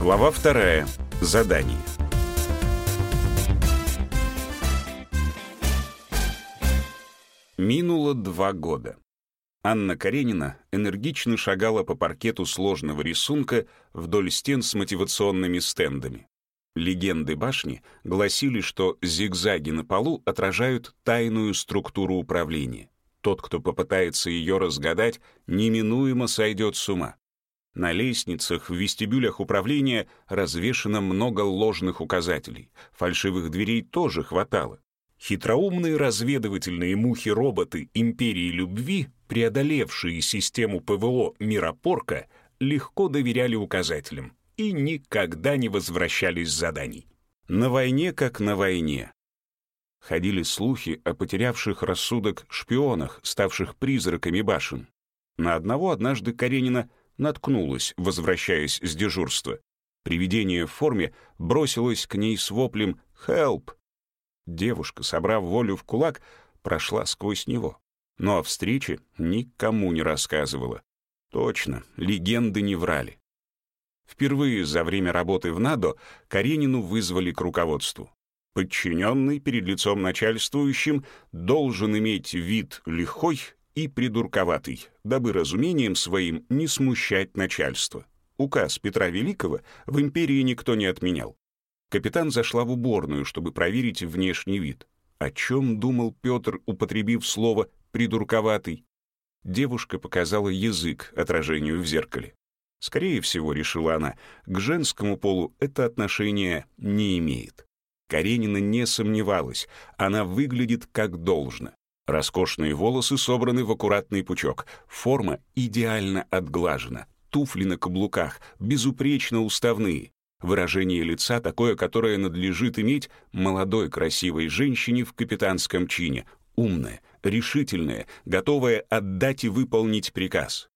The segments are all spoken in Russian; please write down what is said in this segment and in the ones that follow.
Глава вторая. Задание. Минуло два года. Анна Каренина энергично шагала по паркету сложного рисунка вдоль стен с мотивационными стендами. Легенды башни гласили, что зигзаги на полу отражают тайную структуру управления. Тот, кто попытается ее разгадать, неминуемо сойдет с ума. На лестницах, в вестибюлях управления развешено много ложных указателей. Фальшивых дверей тоже хватало. Хитроумные разведывательные мухи-роботы Империи Любви, преодолевшие систему ПВО Миропорка, легко доверяли указателям и никогда не возвращались с заданий. На войне как на войне. Ходили слухи о потерявших рассудок шпионах, ставших призраками башен. На одного однажды Каренина наткнулась, возвращаясь с дежурства. Привидение в форме бросилось к ней с воплем «Хелп!». Девушка, собрав волю в кулак, прошла сквозь него. Но о встрече никому не рассказывала. Точно, легенды не врали. Впервые за время работы в НАДО Каренину вызвали к руководству. Подчиненный перед лицом начальствующим должен иметь вид лихой и придурковатый, дабы разумением своим не смущать начальство. Указ Петра Великого в империи никто не отменял. Капитан зашла в уборную, чтобы проверить внешний вид. О чем думал Петр, употребив слово «придурковатый»? Девушка показала язык отражению в зеркале. Скорее всего, решила она, к женскому полу это отношение не имеет. Каренина не сомневалась, она выглядит как должно. Роскошные волосы собраны в аккуратный пучок, форма идеально отглажена, туфли на каблуках, безупречно уставные. Выражение лица такое, которое надлежит иметь молодой красивой женщине в капитанском чине, умная, решительная, готовая отдать и выполнить приказ.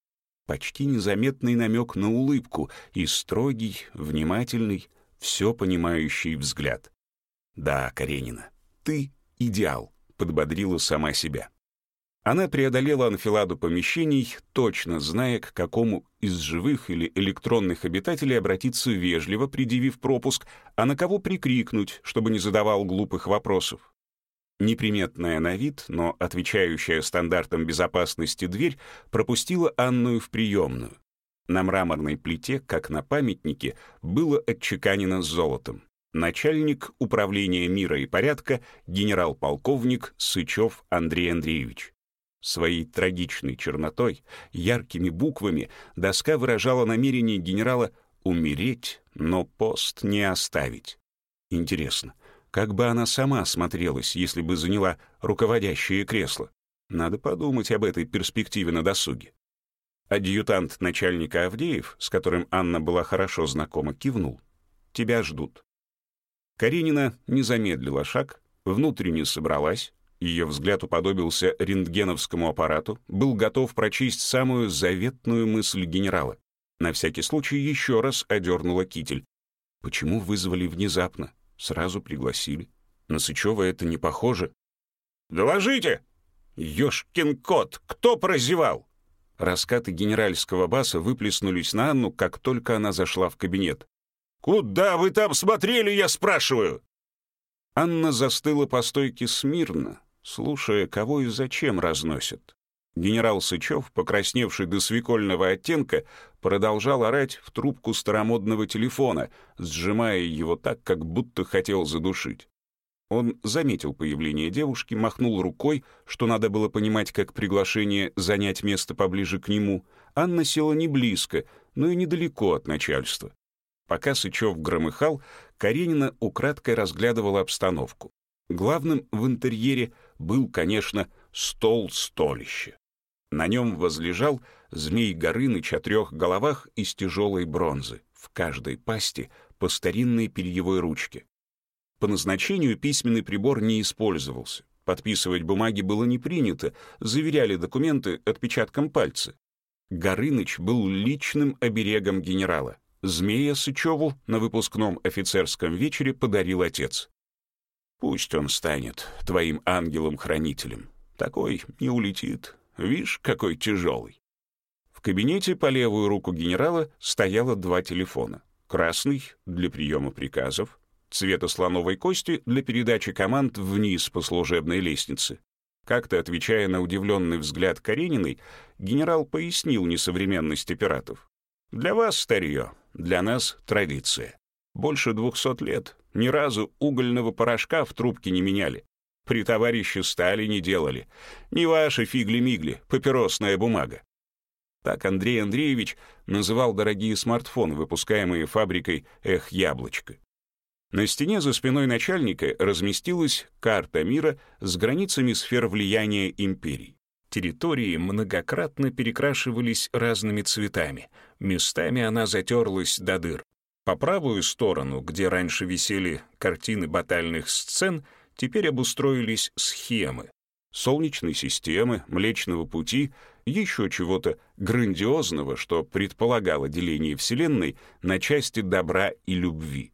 Почти незаметный намек на улыбку и строгий, внимательный, все понимающий взгляд. «Да, Каренина, ты идеал», — подбодрила сама себя. Она преодолела анфиладу помещений, точно зная, к какому из живых или электронных обитателей обратиться вежливо, предъявив пропуск, а на кого прикрикнуть, чтобы не задавал глупых вопросов. Неприметная на вид, но отвечающая стандартам безопасности дверь пропустила Анну в приемную. На мраморной плите, как на памятнике, было отчеканено золотом начальник управления мира и порядка генерал-полковник Сычев Андрей Андреевич. Своей трагичной чернотой, яркими буквами доска выражала намерение генерала умереть, но пост не оставить. Интересно, как бы она сама смотрелась, если бы заняла руководящее кресло? Надо подумать об этой перспективе на досуге. Адъютант начальника Авдеев, с которым Анна была хорошо знакома, кивнул. «Тебя ждут». Каренина не замедлила шаг, внутренне собралась, ее взгляд уподобился рентгеновскому аппарату, был готов прочесть самую заветную мысль генерала. На всякий случай еще раз одернула китель. Почему вызвали внезапно? Сразу пригласили. На Сычева это не похоже. «Доложите! Ёшкин кот! Кто прозевал?» Раскаты генеральского баса выплеснулись на Анну, как только она зашла в кабинет. «Куда вы там смотрели, я спрашиваю?» Анна застыла по стойке смирно, слушая, кого и зачем разносят. Генерал Сычев, покрасневший до свекольного оттенка, продолжал орать в трубку старомодного телефона, сжимая его так, как будто хотел задушить. Он заметил появление девушки, махнул рукой, что надо было понимать как приглашение занять место поближе к нему. Анна села не близко, но и недалеко от начальства. Пока Сычев громыхал, Каренина украдкой разглядывала обстановку. Главным в интерьере был, конечно, стол-столище. На нем возлежал змей Горыныч о трех головах из тяжелой бронзы, в каждой пасти по старинной перьевой ручке. По назначению письменный прибор не использовался. Подписывать бумаги было не принято, заверяли документы отпечатком пальца. Горыныч был личным оберегом генерала. Змея Сычеву на выпускном офицерском вечере подарил отец. «Пусть он станет твоим ангелом-хранителем. Такой не улетит. Вишь, какой тяжелый». В кабинете по левую руку генерала стояло два телефона. красный — для приема приказов, цвета слоновой кости для передачи команд вниз по служебной лестнице. Как-то отвечая на удивленный взгляд Карениной, генерал пояснил несовременность пиратов. «Для вас старье, для нас традиция. Больше двухсот лет, ни разу угольного порошка в трубке не меняли. При товарище Стали не делали. Не ваши фигли-мигли, папиросная бумага. Так Андрей Андреевич называл дорогие смартфоны, выпускаемые фабрикой «Эх, яблочко». На стене за спиной начальника разместилась карта мира с границами сфер влияния империй. Территории многократно перекрашивались разными цветами. Местами она затерлась до дыр. По правую сторону, где раньше висели картины батальных сцен, теперь обустроились схемы. Солнечной системы, Млечного Пути, еще чего-то грандиозного, что предполагало деление Вселенной на части добра и любви.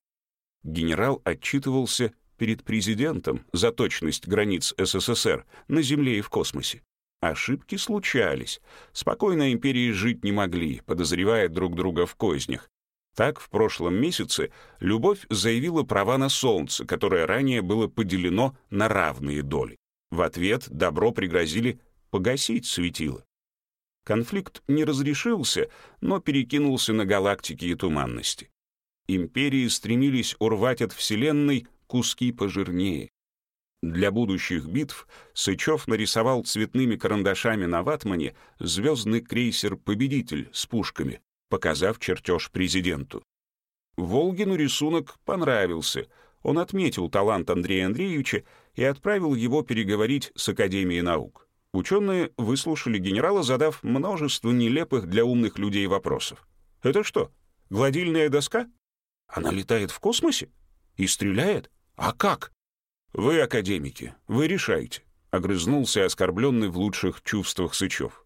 Генерал отчитывался перед президентом за точность границ СССР на Земле и в космосе. Ошибки случались. Спокойно империи жить не могли, подозревая друг друга в кознях. Так, в прошлом месяце Любовь заявила права на Солнце, которое ранее было поделено на равные доли. В ответ Добро пригрозили погасить светило. Конфликт не разрешился, но перекинулся на галактики и туманности. Империи стремились урвать от Вселенной куски пожирнее. Для будущих битв Сычев нарисовал цветными карандашами на ватмане звездный крейсер «Победитель» с пушками, показав чертеж президенту. Волгину рисунок понравился. Он отметил талант Андрея Андреевича и отправил его переговорить с Академией наук. Ученые выслушали генерала, задав множество нелепых для умных людей вопросов. «Это что, гладильная доска? Она летает в космосе? И стреляет? А как?» «Вы академики, вы решаете», — огрызнулся оскорбленный в лучших чувствах Сычев.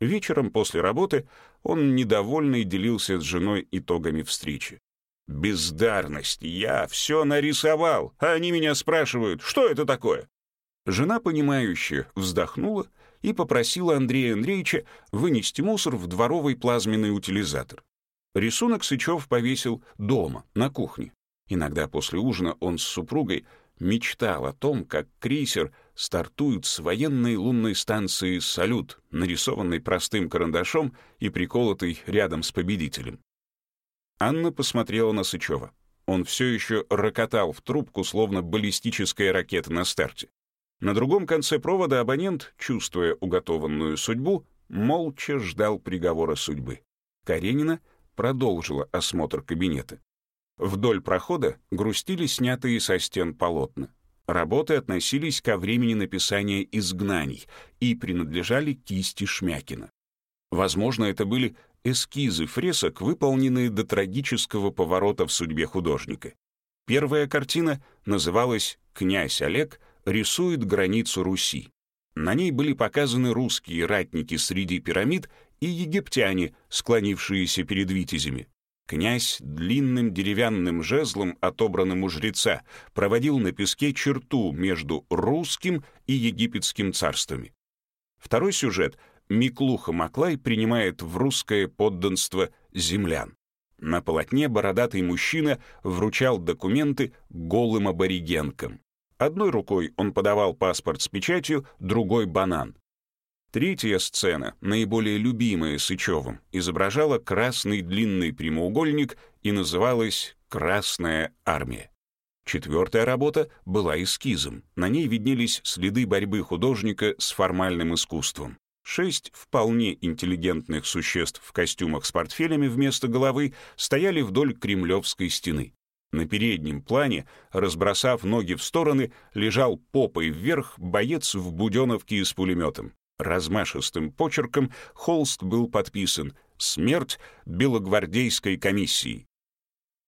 Вечером после работы он недовольный делился с женой итогами встречи. «Бездарность! Я все нарисовал, а они меня спрашивают, что это такое?» Жена, понимающе вздохнула и попросила Андрея Андреевича вынести мусор в дворовый плазменный утилизатор. Рисунок Сычев повесил дома, на кухне. Иногда после ужина он с супругой мечтал о том, как крейсер стартует с военной лунной станции «Салют», нарисованной простым карандашом и приколотой рядом с победителем. Анна посмотрела на Сычева. Он все еще рокотал в трубку, словно баллистическая ракета на старте. На другом конце провода абонент, чувствуя уготованную судьбу, молча ждал приговора судьбы. Каренина продолжила осмотр кабинета. Вдоль прохода грустили снятые со стен полотна. Работы относились ко времени написания «Изгнаний» и принадлежали кисти Шмякина. Возможно, это были эскизы фресок, выполненные до трагического поворота в судьбе художника. Первая картина называлась «Князь Олег рисует границу Руси». На ней были показаны русские ратники среди пирамид и египтяне, склонившиеся перед витязями. Князь длинным деревянным жезлом, отобранным у жреца, проводил на песке черту между русским и египетским царствами. Второй сюжет — Миклуха Маклай принимает в русское подданство землян. На полотне бородатый мужчина вручал документы голым аборигенкам. Одной рукой он подавал паспорт с печатью, другой — банан. Третья сцена, наиболее любимая Сычевым, изображала красный длинный прямоугольник и называлась «Красная армия». Четвертая работа была эскизом. На ней виднелись следы борьбы художника с формальным искусством. Шесть вполне интеллигентных существ в костюмах с портфелями вместо головы стояли вдоль кремлевской стены. На переднем плане, разбросав ноги в стороны, лежал попой вверх боец в буденовке с пулеметом. Размашистым почерком холст был подписан «Смерть белогвардейской комиссии».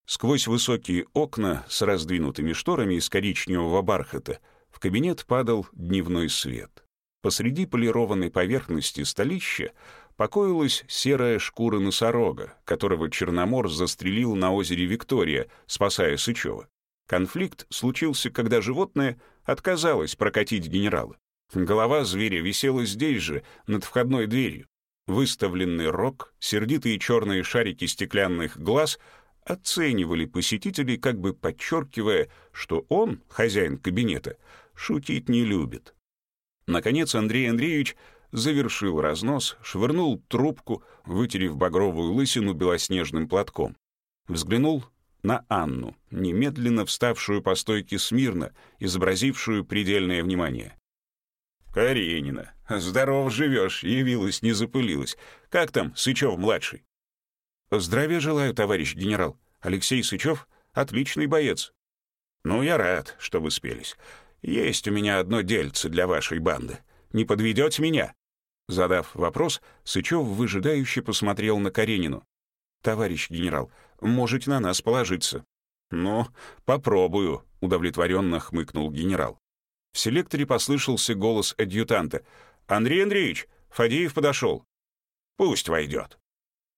Сквозь высокие окна с раздвинутыми шторами из коричневого бархата в кабинет падал дневной свет. Посреди полированной поверхности столища покоилась серая шкура носорога, которого Черномор застрелил на озере Виктория, спасая Сычева. Конфликт случился, когда животное отказалось прокатить генерала. Голова зверя висела здесь же, над входной дверью. Выставленный рог, сердитые черные шарики стеклянных глаз, оценивали посетителей, как бы подчеркивая, что он, хозяин кабинета, шутить не любит. Наконец Андрей Андреевич завершил разнос, швырнул трубку, вытерев багровую лысину белоснежным платком. Взглянул на Анну, немедленно вставшую по стойке смирно, изобразившую предельное внимание. «Каренина, здоров живешь, явилась, не запылилась. Как там, Сычев-младший?» «Здравия желаю, товарищ генерал. Алексей Сычев — отличный боец». «Ну, я рад, что вы спелись. Есть у меня одно дельце для вашей банды. Не подведете меня?» Задав вопрос, Сычев выжидающе посмотрел на Каренину. «Товарищ генерал, можете на нас положиться». «Ну, попробую», — удовлетворенно хмыкнул генерал. В селекторе послышался голос адъютанта. «Андрей Андреевич, Фадеев подошел». «Пусть войдет».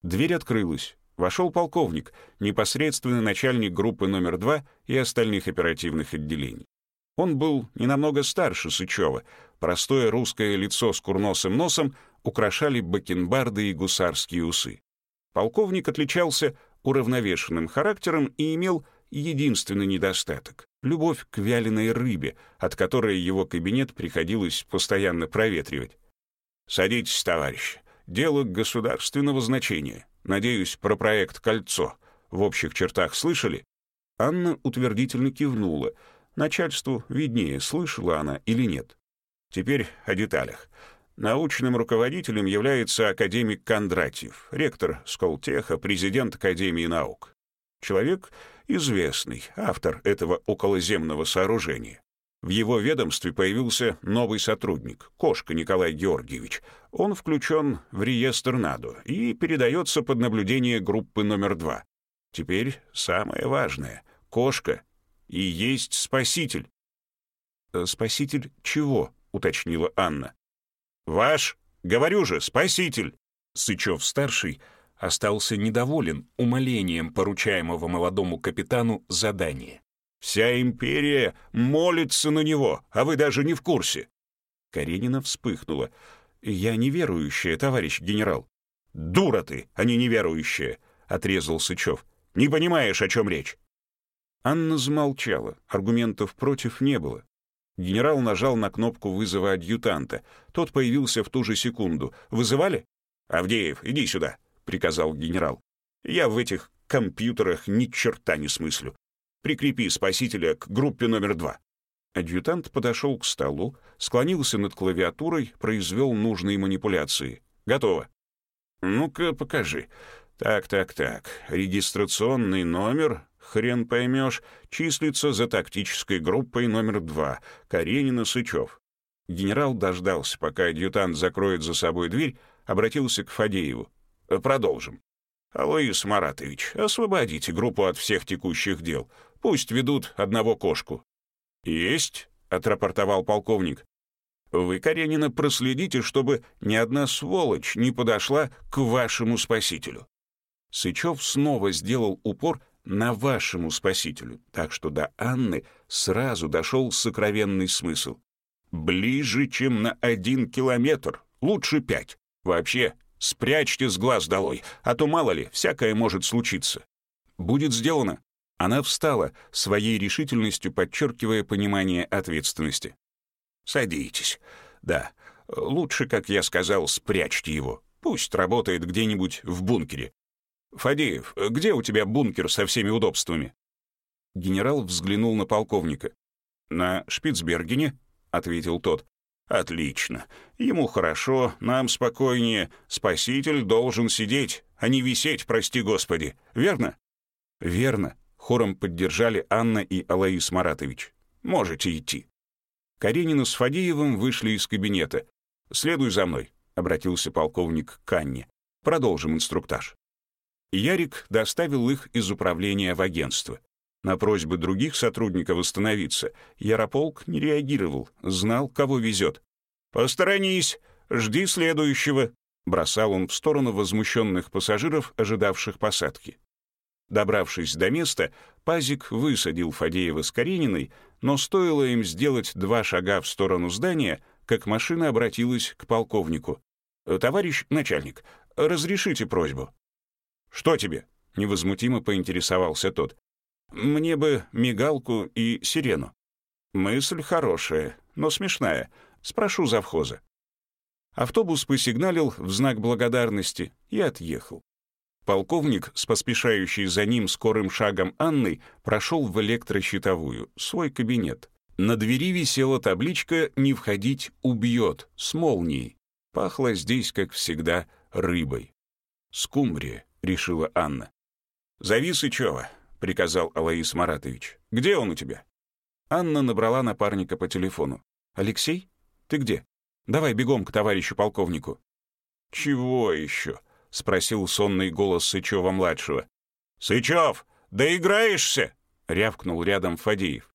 Дверь открылась. Вошел полковник, непосредственный начальник группы номер два и остальных оперативных отделений. Он был не намного старше Сычева. Простое русское лицо с курносым носом украшали бакенбарды и гусарские усы. Полковник отличался уравновешенным характером и имел единственный недостаток — любовь к вяленой рыбе, от которой его кабинет приходилось постоянно проветривать. «Садитесь, товарищ. Дело государственного значения. Надеюсь, про проект «Кольцо» в общих чертах слышали?» Анна утвердительно кивнула. Начальству виднее, слышала она или нет. Теперь о деталях. Научным руководителем является академик Кондратьев, ректор Сколтеха, президент Академии наук. Человек известный, автор этого околоземного сооружения. В его ведомстве появился новый сотрудник, Кошка Николай Георгиевич. Он включен в реестр НАДУ и передается под наблюдение группы номер два. Теперь самое важное. Кошка и есть спаситель. «Э, «Спаситель чего?» — уточнила Анна. «Ваш, говорю же, спаситель!» Сычев-старший остался недоволен умолением поручаемого молодому капитану задания. Вся империя молится на него, а вы даже не в курсе». Каренина вспыхнула. «Я неверующая, товарищ генерал». «Дура ты, а не неверующая», — отрезал Сычев. «Не понимаешь, о чем речь». Анна замолчала, аргументов против не было. Генерал нажал на кнопку вызова адъютанта. Тот появился в ту же секунду. «Вызывали?» «Авдеев, иди сюда», — приказал генерал. «Я в этих компьютерах ни черта не смыслю. Прикрепи спасителя к группе номер два». Адъютант подошел к столу, склонился над клавиатурой, произвел нужные манипуляции. «Готово». «Ну-ка, покажи. Так, так, так. Регистрационный номер, хрен поймешь, числится за тактической группой номер два. Каренина Сычев». Генерал дождался, пока адъютант закроет за собой дверь, обратился к Фадееву. «Продолжим. Алоис Маратович, освободите группу от всех текущих дел. Пусть ведут одного кошку». «Есть», — отрапортовал полковник. «Вы, Каренина, проследите, чтобы ни одна сволочь не подошла к вашему спасителю». Сычев снова сделал упор на вашему спасителю, так что до Анны сразу дошел сокровенный смысл. «Ближе, чем на один километр, лучше пять. Вообще, спрячьте с глаз долой, а то, мало ли, всякое может случиться». «Будет сделано», она встала, своей решительностью подчеркивая понимание ответственности. «Садитесь. Да, лучше, как я сказал, спрячьте его. Пусть работает где-нибудь в бункере. Фадеев, где у тебя бункер со всеми удобствами?» Генерал взглянул на полковника. «На Шпицбергене», — ответил тот. «Отлично. Ему хорошо, нам спокойнее. Спаситель должен сидеть, а не висеть, прости господи. Верно?» «Верно», Хором поддержали Анна и Алаис Маратович. «Можете идти». Каренина с Фадеевым вышли из кабинета. «Следуй за мной», — обратился полковник к Анне. «Продолжим инструктаж». Ярик доставил их из управления в агентство. На просьбы других сотрудников остановиться Ярополк не реагировал, знал, кого везет. «Посторонись, жди следующего», — бросал он в сторону возмущенных пассажиров, ожидавших посадки. Добравшись до места, Пазик высадил Фадеева с Карениной, но стоило им сделать два шага в сторону здания, как машина обратилась к полковнику. «Товарищ начальник, разрешите просьбу?» «Что тебе?» — невозмутимо поинтересовался тот. «Мне бы мигалку и сирену». «Мысль хорошая, но смешная. Спрошу завхоза». Автобус посигналил в знак благодарности и отъехал. Полковник с поспешающей за ним скорым шагом Анной прошел в электрощитовую, свой кабинет. На двери висела табличка «Не входить, убьет» с молнией. Пахло здесь, как всегда, рыбой. «Скумбрия», — решила Анна. «Зови Сычева», — приказал Алаис Маратович. «Где он у тебя?» Анна набрала напарника по телефону. «Алексей? Ты где? Давай бегом к товарищу полковнику». «Чего еще?» — спросил сонный голос Сычева-младшего. «Сычев, доиграешься?» — рявкнул рядом Фадеев.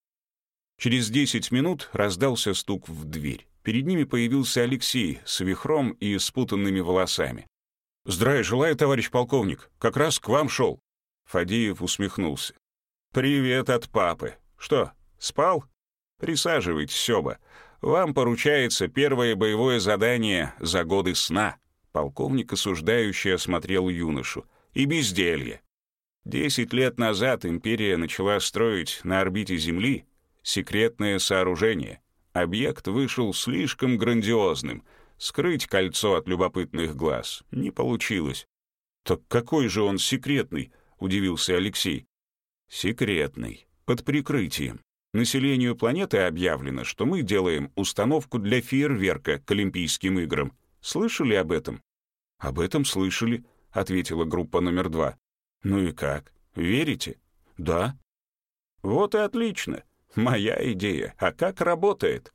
Через десять минут раздался стук в дверь. Перед ними появился Алексей с вихром и спутанными волосами. «Здравия желаю, товарищ полковник. Как раз к вам шел». Фадеев усмехнулся. «Привет от папы. Что, спал? Присаживайтесь оба. Вам поручается первое боевое задание за годы сна». Полковник осуждающий осмотрел юношу. «И безделье. Десять лет назад империя начала строить на орбите Земли секретное сооружение. Объект вышел слишком грандиозным. Скрыть кольцо от любопытных глаз не получилось. «Так какой же он секретный?» — удивился Алексей. «Секретный. Под прикрытием. Населению планеты объявлено, что мы делаем установку для фейерверка к Олимпийским играм. Слышали об этом?» «Об этом слышали», — ответила группа номер два. «Ну и как? Верите?» «Да». «Вот и отлично. Моя идея. А как работает?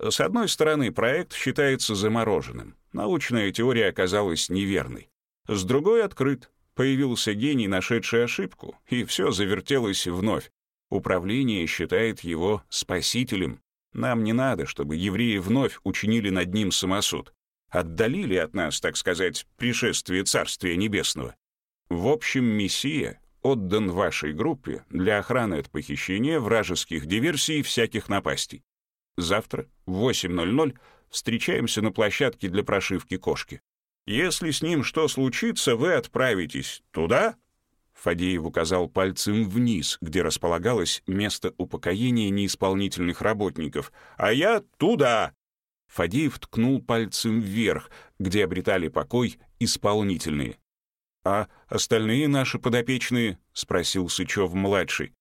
С одной стороны, проект считается замороженным. Научная теория оказалась неверной. С другой открыт. Появился гений, нашедший ошибку, и все завертелось вновь. Управление считает его спасителем. Нам не надо, чтобы евреи вновь учинили над ним самосуд. Отдалили от нас, так сказать, пришествие Царствия Небесного. В общем, Мессия отдан вашей группе для охраны от похищения, вражеских диверсий и всяких напастей. Завтра в 8.00 встречаемся на площадке для прошивки кошки. Если с ним что случится, вы отправитесь туда?» Фадеев указал пальцем вниз, где располагалось место упокоения неисполнительных работников. «А я туда!» Фадеев ткнул пальцем вверх, где обретали покой исполнительные. «А остальные наши подопечные?» — спросил Сычев-младший.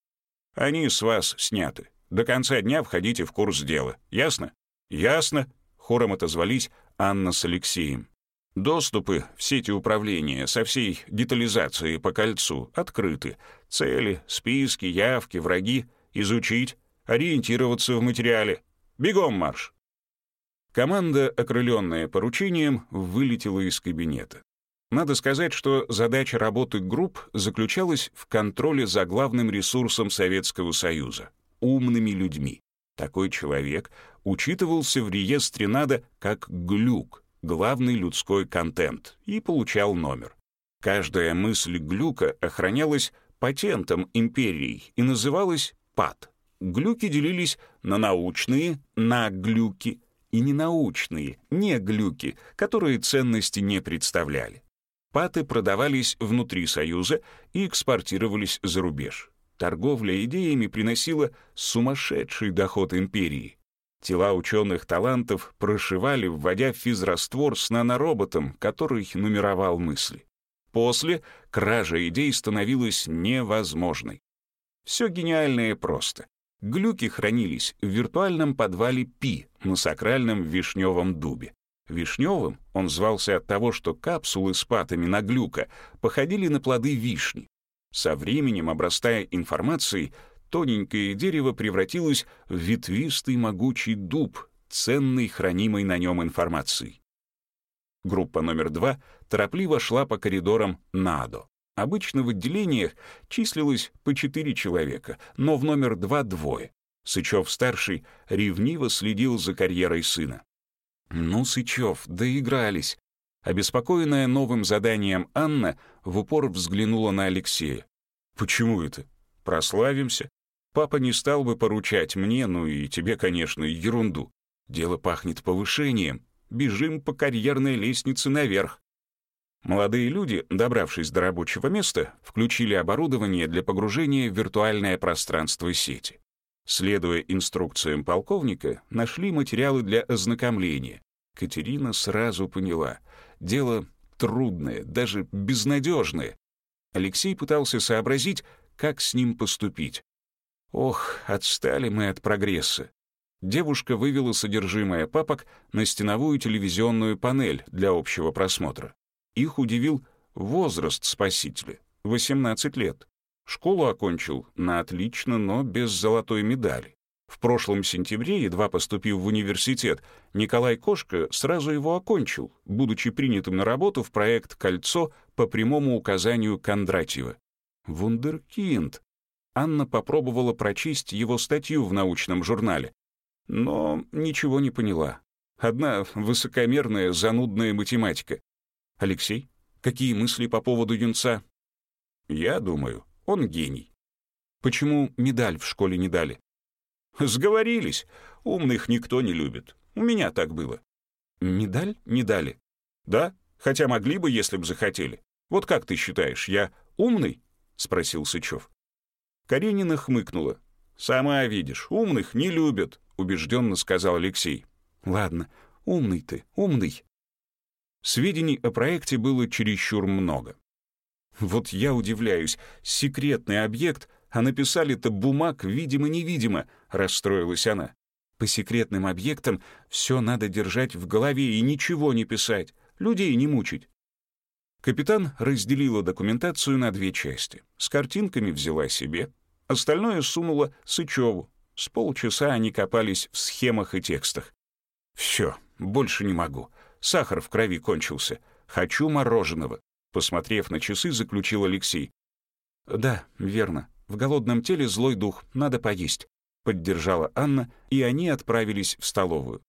«Они с вас сняты. До конца дня входите в курс дела. Ясно?» «Ясно», — хором отозвались Анна с Алексеем. Доступы в сети управления со всей детализацией по кольцу открыты. Цели, списки, явки, враги. Изучить, ориентироваться в материале. Бегом марш! Команда, окрыленная поручением, вылетела из кабинета. Надо сказать, что задача работы групп заключалась в контроле за главным ресурсом Советского Союза — умными людьми. Такой человек учитывался в реестре НАДА как глюк, главный людской контент, и получал номер. Каждая мысль глюка охранялась патентом империи и называлась ПАТ. Глюки делились на научные, на глюки, и ненаучные, не глюки, которые ценности не представляли. Паты продавались внутри Союза и экспортировались за рубеж. Торговля идеями приносила сумасшедший доход империи. Тела ученых талантов прошивали, вводя в физраствор с нанороботом, который нумеровал мысли. После кража идей становилась невозможной. Все гениальное просто. Глюки хранились в виртуальном подвале Пи на сакральном вишневом дубе. Вишневым он звался от того, что капсулы с патами на глюка походили на плоды вишни. Со временем, обрастая информацией, тоненькое дерево превратилось в ветвистый могучий дуб, ценный хранимой на нем информацией. Группа номер два торопливо шла по коридорам НАДО. Обычно в отделениях числилось по четыре человека, но в номер два — двое. Сычев-старший ревниво следил за карьерой сына. «Ну, Сычев, доигрались». Обеспокоенная новым заданием Анна в упор взглянула на Алексея. «Почему это? Прославимся. Папа не стал бы поручать мне, ну и тебе, конечно, ерунду. Дело пахнет повышением. Бежим по карьерной лестнице наверх». Молодые люди, добравшись до рабочего места, включили оборудование для погружения в виртуальное пространство сети. Следуя инструкциям полковника, нашли материалы для ознакомления. Катерина сразу поняла — дело трудное, даже безнадежное. Алексей пытался сообразить, как с ним поступить. Ох, отстали мы от прогресса. Девушка вывела содержимое папок на стеновую телевизионную панель для общего просмотра. Их удивил возраст спасителя — 18 лет. Школу окончил на отлично, но без золотой медали. В прошлом сентябре, едва поступив в университет, Николай Кошка сразу его окончил, будучи принятым на работу в проект «Кольцо» по прямому указанию Кондратьева. Вундеркинд. Анна попробовала прочесть его статью в научном журнале, но ничего не поняла. Одна высокомерная, занудная математика. «Алексей, какие мысли по поводу юнца?» «Я думаю, он гений. Почему медаль в школе не дали? Сговорились. Умных никто не любит. У меня так было. Медаль не дали? Да, хотя могли бы, если бы захотели. Вот как ты считаешь, я умный? Спросил Сычев. Каренина хмыкнула. «Сама видишь, умных не любят», — убежденно сказал Алексей. «Ладно, умный ты, умный». Сведений о проекте было чересчур много. Вот я удивляюсь, секретный объект, а написали-то бумаг видимо-невидимо, расстроилась она. По секретным объектам все надо держать в голове и ничего не писать, людей не мучить. Капитан разделила документацию на две части. С картинками взяла себе, остальное сунула Сычеву. С полчаса они копались в схемах и текстах. Все, больше не могу. Сахар в крови кончился. Хочу мороженого. Посмотрев на часы, заключил Алексей. «Да, верно. В голодном теле злой дух, надо поесть», — поддержала Анна, и они отправились в столовую.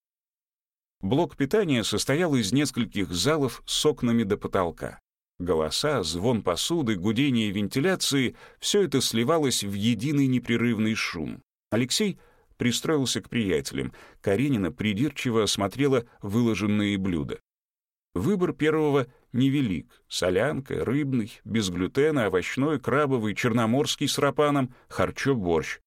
Блок питания состоял из нескольких залов с окнами до потолка. Голоса, звон посуды, гудение вентиляции — все это сливалось в единый непрерывный шум. Алексей пристроился к приятелям. Каренина придирчиво осмотрела выложенные блюда. Выбор первого невелик. Солянка, рыбный, без глютена, овощной, крабовый, черноморский с рапаном, харчо-борщ.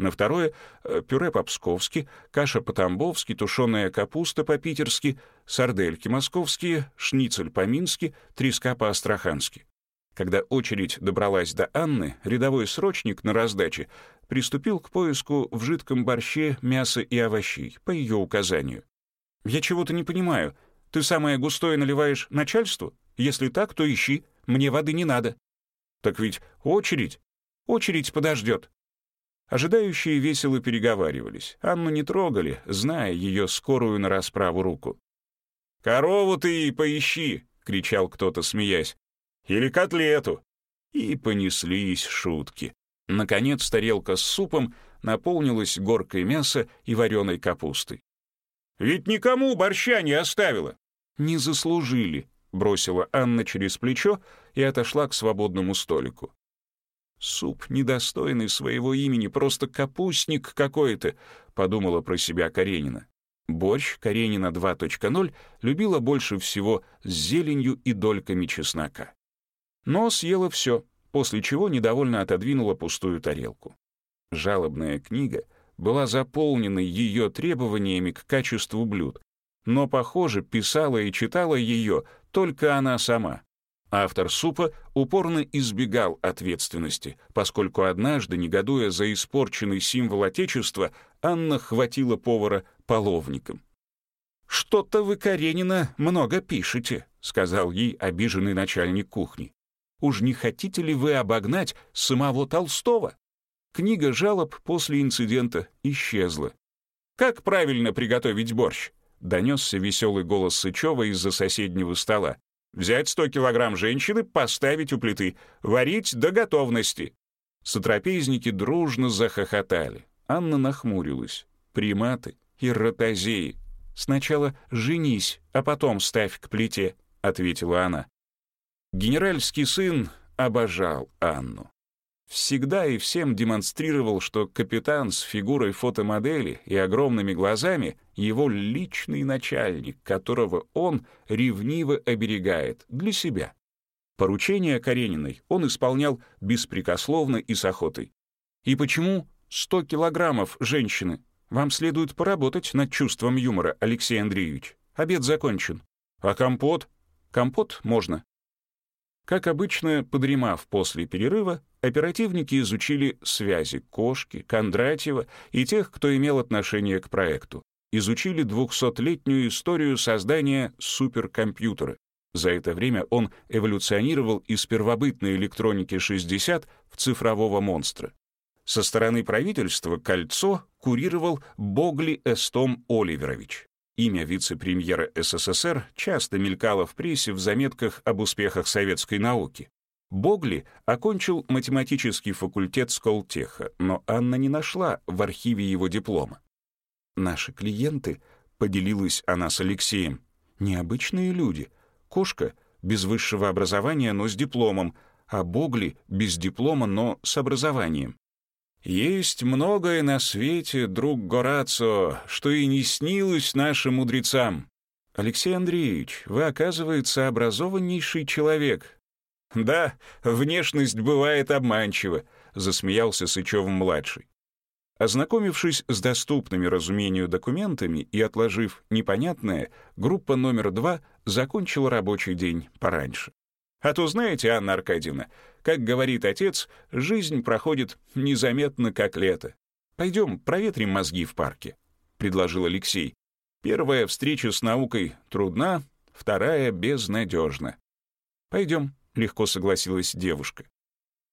На второе — пюре по-псковски, каша по-тамбовски, тушеная капуста по-питерски, сардельки московские, шницель по-мински, треска по-астрахански. Когда очередь добралась до Анны, рядовой срочник на раздаче приступил к поиску в жидком борще мяса и овощей, по ее указанию. «Я чего-то не понимаю», ты самое густое наливаешь начальству? Если так, то ищи. Мне воды не надо». «Так ведь очередь. Очередь подождет». Ожидающие весело переговаривались. Анну не трогали, зная ее скорую на расправу руку. «Корову ты и поищи!» — кричал кто-то, смеясь. «Или котлету!» И понеслись шутки. Наконец тарелка с супом наполнилась горкой мяса и вареной капустой. «Ведь никому борща не оставила!» «Не заслужили», — бросила Анна через плечо и отошла к свободному столику. «Суп недостойный своего имени, просто капустник какой-то», — подумала про себя Каренина. Борщ Каренина 2.0 любила больше всего с зеленью и дольками чеснока. Но съела все, после чего недовольно отодвинула пустую тарелку. Жалобная книга была заполнена ее требованиями к качеству блюд, но, похоже, писала и читала ее только она сама. Автор супа упорно избегал ответственности, поскольку однажды, негодуя за испорченный символ Отечества, Анна хватила повара половником. «Что-то вы, Каренина, много пишете», — сказал ей обиженный начальник кухни. «Уж не хотите ли вы обогнать самого Толстого?» Книга жалоб после инцидента исчезла. «Как правильно приготовить борщ?» донесся веселый голос Сычева из-за соседнего стола. «Взять сто килограмм женщины, поставить у плиты, варить до готовности». Сотрапезники дружно захохотали. Анна нахмурилась. «Приматы и ротозеи. Сначала женись, а потом ставь к плите», — ответила она. Генеральский сын обожал Анну. Всегда и всем демонстрировал, что капитан с фигурой фотомодели и огромными глазами — его личный начальник, которого он ревниво оберегает для себя. Поручения Карениной он исполнял беспрекословно и с охотой. И почему 100 килограммов женщины? Вам следует поработать над чувством юмора, Алексей Андреевич. Обед закончен. А компот? Компот можно. Как обычно, подремав после перерыва, оперативники изучили связи Кошки, Кондратьева и тех, кто имел отношение к проекту. Изучили двухсотлетнюю историю создания суперкомпьютера. За это время он эволюционировал из первобытной электроники 60 в цифрового монстра. Со стороны правительства кольцо курировал Богли Эстом Оливерович. Имя вице-премьера СССР часто мелькало в прессе в заметках об успехах советской науки. Богли окончил математический факультет Сколтеха, но Анна не нашла в архиве его диплома. «Наши клиенты», — поделилась она с Алексеем, — «необычные люди. Кошка без высшего образования, но с дипломом, а Богли без диплома, но с образованием. Есть многое на свете, друг Горацио, что и не снилось нашим мудрецам. Алексей Андреевич, вы, оказывается, образованнейший человек. Да, внешность бывает обманчива, засмеялся Сычев-младший. Ознакомившись с доступными разумению документами и отложив непонятное, группа номер два закончила рабочий день пораньше. А то, знаете, Анна Аркадьевна, как говорит отец, жизнь проходит незаметно, как лето. Пойдем, проветрим мозги в парке», — предложил Алексей. «Первая встреча с наукой трудна, вторая безнадежна». «Пойдем», — легко согласилась девушка.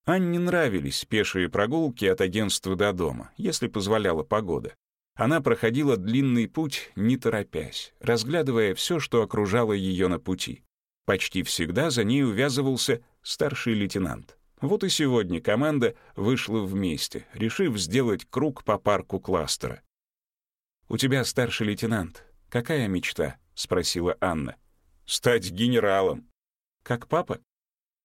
Анне нравились пешие прогулки от агентства до дома, если позволяла погода. Она проходила длинный путь, не торопясь, разглядывая все, что окружало ее на пути. Почти всегда за ней увязывался старший лейтенант. Вот и сегодня команда вышла вместе, решив сделать круг по парку кластера. «У тебя старший лейтенант. Какая мечта?» — спросила Анна. «Стать генералом». «Как папа?»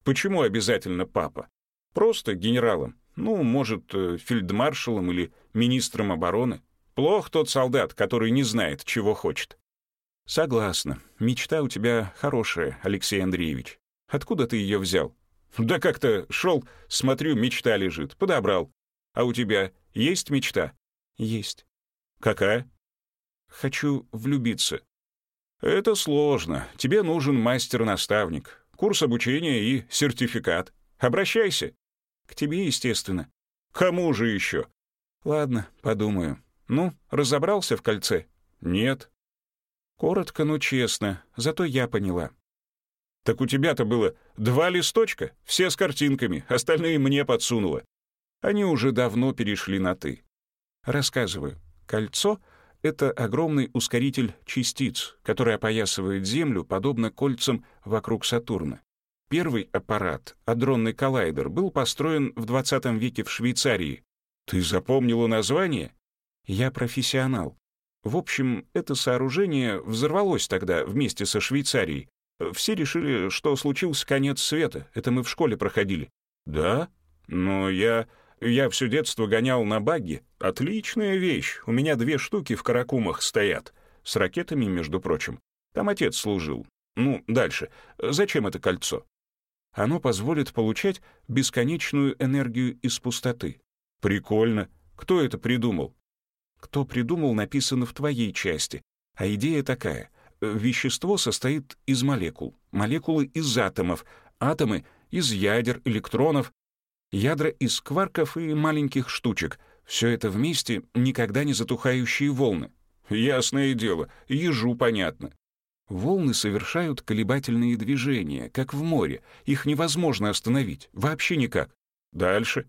«Почему обязательно папа? Просто генералом. Ну, может, э, фельдмаршалом или министром обороны. Плох тот солдат, который не знает, чего хочет. «Согласна. Мечта у тебя хорошая, Алексей Андреевич. Откуда ты ее взял?» «Да как-то шел, смотрю, мечта лежит. Подобрал. А у тебя есть мечта?» «Есть». «Какая?» «Хочу влюбиться». «Это сложно. Тебе нужен мастер-наставник, курс обучения и сертификат. Обращайся». «К тебе, естественно». «Кому же еще?» «Ладно, подумаю. Ну, разобрался в кольце?» «Нет». Коротко, но честно, зато я поняла. Так у тебя-то было два листочка, все с картинками, остальные мне подсунула. Они уже давно перешли на «ты». Рассказываю. Кольцо — это огромный ускоритель частиц, который опоясывает Землю, подобно кольцам вокруг Сатурна. Первый аппарат, адронный коллайдер, был построен в 20 веке в Швейцарии. Ты запомнила название? Я профессионал. В общем, это сооружение взорвалось тогда вместе со Швейцарией. Все решили, что случился конец света. Это мы в школе проходили. Да? Но я... Я все детство гонял на багги. Отличная вещь. У меня две штуки в Каракумах стоят. С ракетами, между прочим. Там отец служил. Ну, дальше. Зачем это кольцо? Оно позволит получать бесконечную энергию из пустоты. Прикольно. Кто это придумал? Кто придумал, написано в твоей части. А идея такая. Вещество состоит из молекул. Молекулы из атомов. Атомы — из ядер, электронов. Ядра из кварков и маленьких штучек. Все это вместе никогда не затухающие волны. Ясное дело, ежу понятно. Волны совершают колебательные движения, как в море. Их невозможно остановить, вообще никак. Дальше.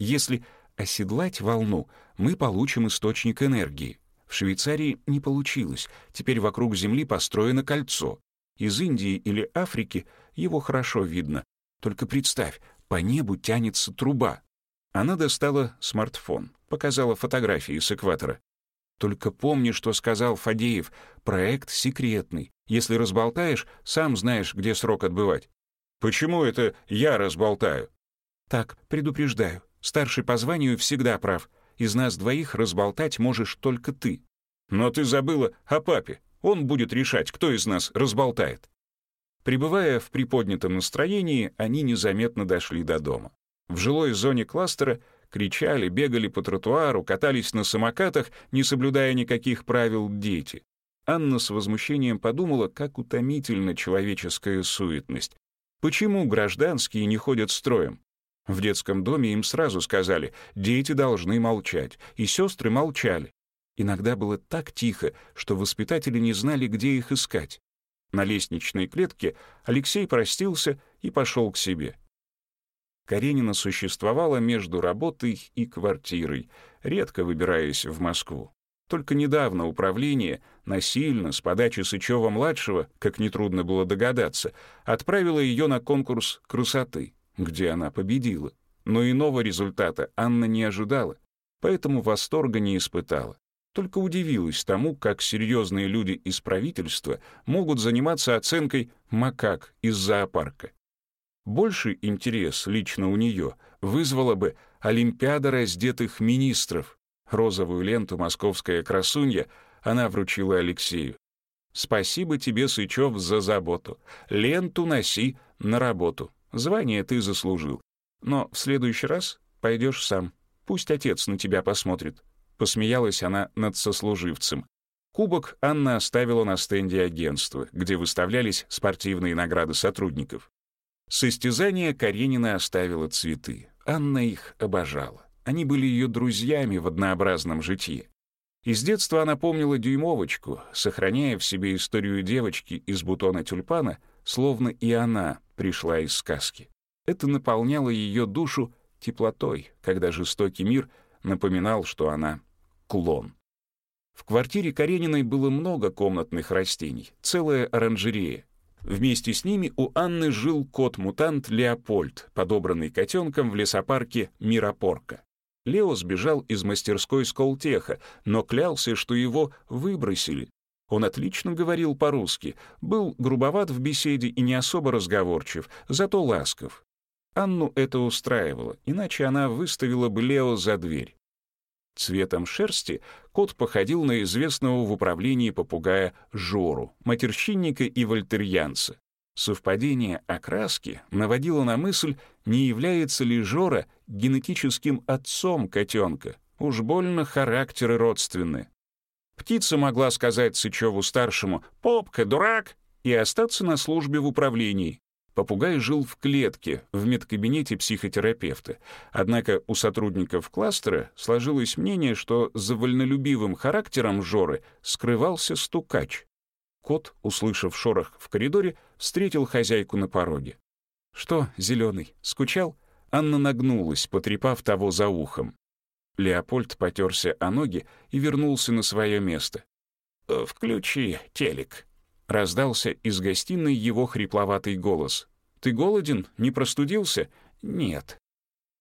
Если оседлать волну, мы получим источник энергии. В Швейцарии не получилось, теперь вокруг Земли построено кольцо. Из Индии или Африки его хорошо видно. Только представь, по небу тянется труба. Она достала смартфон, показала фотографии с экватора. Только помни, что сказал Фадеев, проект секретный. Если разболтаешь, сам знаешь, где срок отбывать. Почему это я разболтаю? «Так, предупреждаю, старший по званию всегда прав. Из нас двоих разболтать можешь только ты». «Но ты забыла о папе. Он будет решать, кто из нас разболтает». Пребывая в приподнятом настроении, они незаметно дошли до дома. В жилой зоне кластера кричали, бегали по тротуару, катались на самокатах, не соблюдая никаких правил дети. Анна с возмущением подумала, как утомительна человеческая суетность. Почему гражданские не ходят строем? В детском доме им сразу сказали, дети должны молчать, и сестры молчали. Иногда было так тихо, что воспитатели не знали, где их искать. На лестничной клетке Алексей простился и пошел к себе. Каренина существовала между работой и квартирой, редко выбираясь в Москву. Только недавно управление насильно, с подачи Сычева-младшего, как нетрудно было догадаться, отправило ее на конкурс красоты, где она победила. Но иного результата Анна не ожидала, поэтому восторга не испытала. Только удивилась тому, как серьезные люди из правительства могут заниматься оценкой макак из зоопарка. Больший интерес лично у нее вызвала бы Олимпиада раздетых министров, Розовую ленту «Московская красунья» она вручила Алексею. «Спасибо тебе, Сычев, за заботу. Ленту носи на работу. Звание ты заслужил. Но в следующий раз пойдешь сам. Пусть отец на тебя посмотрит». Посмеялась она над сослуживцем. Кубок Анна оставила на стенде агентства, где выставлялись спортивные награды сотрудников. Состязание Каренина оставила цветы. Анна их обожала. Они были ее друзьями в однообразном житии. Из детства она помнила дюймовочку, сохраняя в себе историю девочки из бутона тюльпана, словно и она пришла из сказки. Это наполняло ее душу теплотой, когда жестокий мир напоминал, что она — клон. В квартире Карениной было много комнатных растений, целая оранжерея. Вместе с ними у Анны жил кот-мутант Леопольд, подобранный котенком в лесопарке Миропорка. Лео сбежал из мастерской Сколтеха, но клялся, что его выбросили. Он отлично говорил по-русски, был грубоват в беседе и не особо разговорчив, зато ласков. Анну это устраивало, иначе она выставила бы Лео за дверь. Цветом шерсти кот походил на известного в управлении попугая Жору, матерщинника и вольтерьянца. Совпадение окраски наводило на мысль, не является ли Жора генетическим отцом котенка. Уж больно характеры родственны. Птица могла сказать Сычеву-старшему «Попка, дурак!» и остаться на службе в управлении. Попугай жил в клетке в медкабинете психотерапевта. Однако у сотрудников кластера сложилось мнение, что за вольнолюбивым характером Жоры скрывался стукач. Кот, услышав шорох в коридоре, встретил хозяйку на пороге. «Что, зеленый, скучал?» Анна нагнулась, потрепав того за ухом. Леопольд потерся о ноги и вернулся на свое место. «Э, «Включи телек», — раздался из гостиной его хрипловатый голос. «Ты голоден? Не простудился?» «Нет».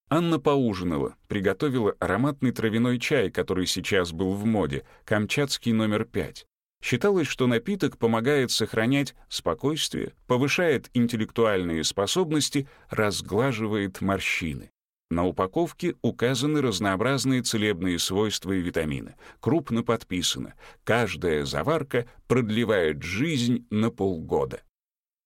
Анна поужинала, приготовила ароматный травяной чай, который сейчас был в моде, камчатский номер пять. Считалось, что напиток помогает сохранять спокойствие, повышает интеллектуальные способности, разглаживает морщины. На упаковке указаны разнообразные целебные свойства и витамины. Крупно подписано «Каждая заварка продлевает жизнь на полгода».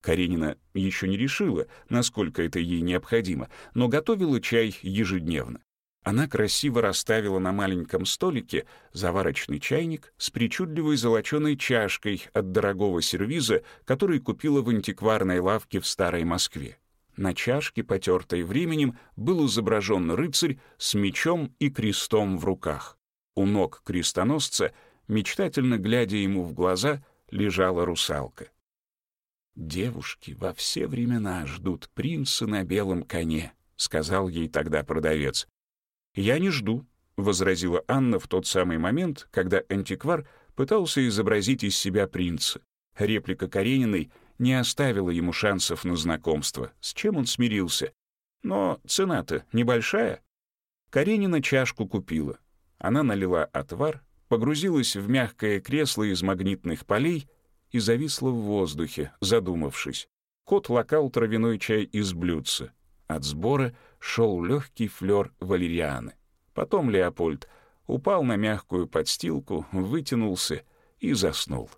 Каренина еще не решила, насколько это ей необходимо, но готовила чай ежедневно. Она красиво расставила на маленьком столике заварочный чайник с причудливой золоченой чашкой от дорогого сервиза, который купила в антикварной лавке в Старой Москве. На чашке, потертой временем, был изображен рыцарь с мечом и крестом в руках. У ног крестоносца, мечтательно глядя ему в глаза, лежала русалка. «Девушки во все времена ждут принца на белом коне», — сказал ей тогда продавец. «Я не жду», — возразила Анна в тот самый момент, когда антиквар пытался изобразить из себя принца. Реплика Карениной не оставила ему шансов на знакомство, с чем он смирился. Но цена-то небольшая. Каренина чашку купила. Она налила отвар, погрузилась в мягкое кресло из магнитных полей и зависла в воздухе, задумавшись. Кот лакал травяной чай из блюдца. От сбора шел легкий флер валерианы. Потом Леопольд упал на мягкую подстилку, вытянулся и заснул.